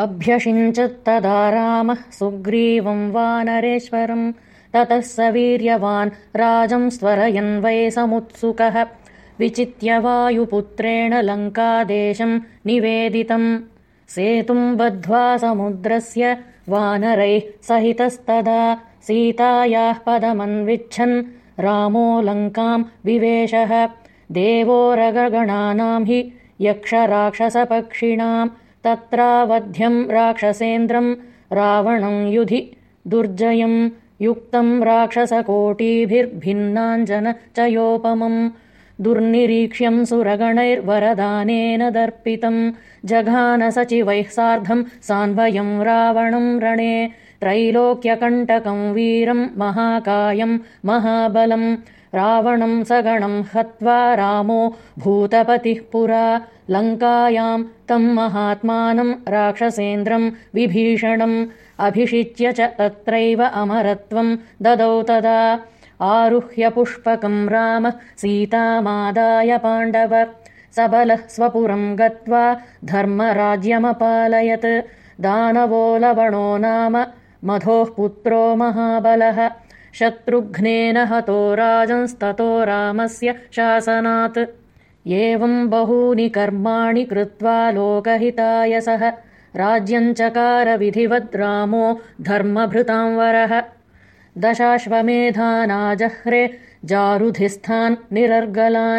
अभ्यषिञ्चत्तदा रामः सुग्रीवं वानरेश्वरम् ततः स वीर्यवान् राजं वै समुत्सुकः। विचित्य वायुपुत्रेण लङ्कादेशम् निवेदितम्। सेतुम् बद्ध्वा समुद्रस्य वानरैः सहितस्तदा सीतायाः पदमन्विच्छन् रामो लङ्काम् विवेशः। देवोरगगणानाम् हि यक्षराक्षसपक्षिणाम् तत्रावध्यम् राक्षसेन्द्रम् रावणम् युधि दुर्जयम् युक्तम् राक्षसकोटीभिर्भिन्नाञ्जनचयोपमम् दुर्निरीक्ष्यम् सुरगणैर्वरदानेन दर्पितम् जघानसचिवैः सार्धम् सान्वयम् रावणम् रणे त्रैलोक्यकण्टकम् वीरम् महाकायम् महाबलम् रावणम् सगणम् हत्वा रामो भूतपतिः पुरा लङ्कायाम् तम् महात्मानम् राक्षसेन्द्रम् विभीषणम् अभिषिच्य च तत्रैव अमरत्वम् ददौ तदा। आरुह्य पुष्पकम् रामः सीतामादाय पाण्डव सबलः स्वपुरम् गत्वा धर्मराज्यमपालयत्। दानवो लवणो नाम मधोः पुत्रो महाबलः शत्रुघ्नेन हतो राजंस्ततो रामस्य शासनात्। एवम् बहूनि कर्माणि कृत्वा लोकहिताय सः राज्यञ्चकारविधिवद् रामो धर्मभृतां वरः। दशाश्वमेधानाजह्रे जारुधिस्थान् निरर्गलान्